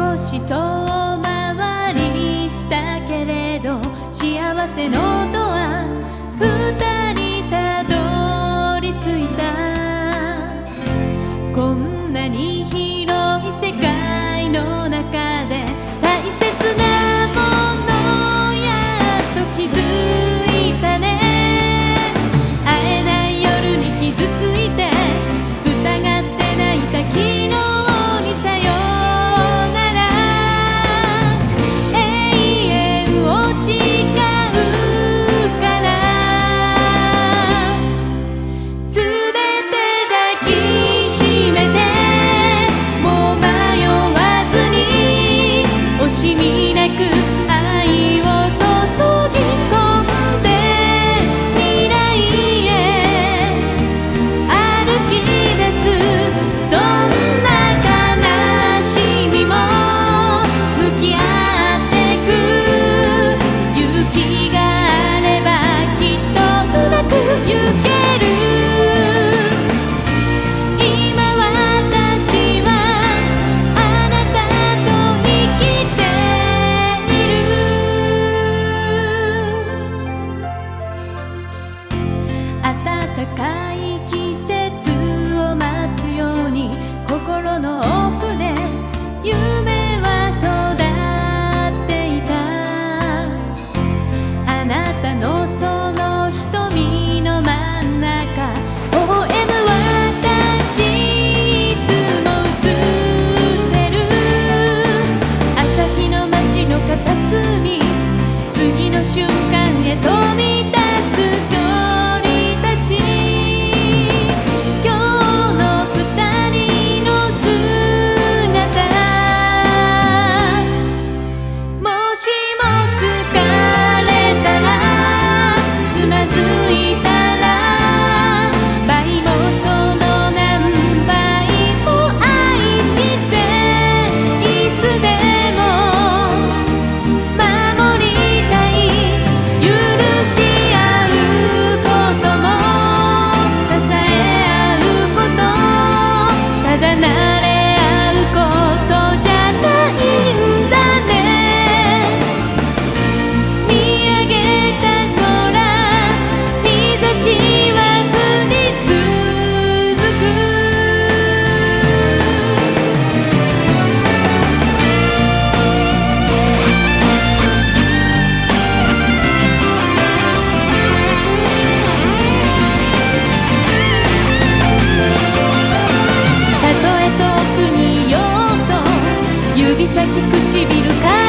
少し遠回りしたけれど幸せの音ア高い季節を待つように心の先唇か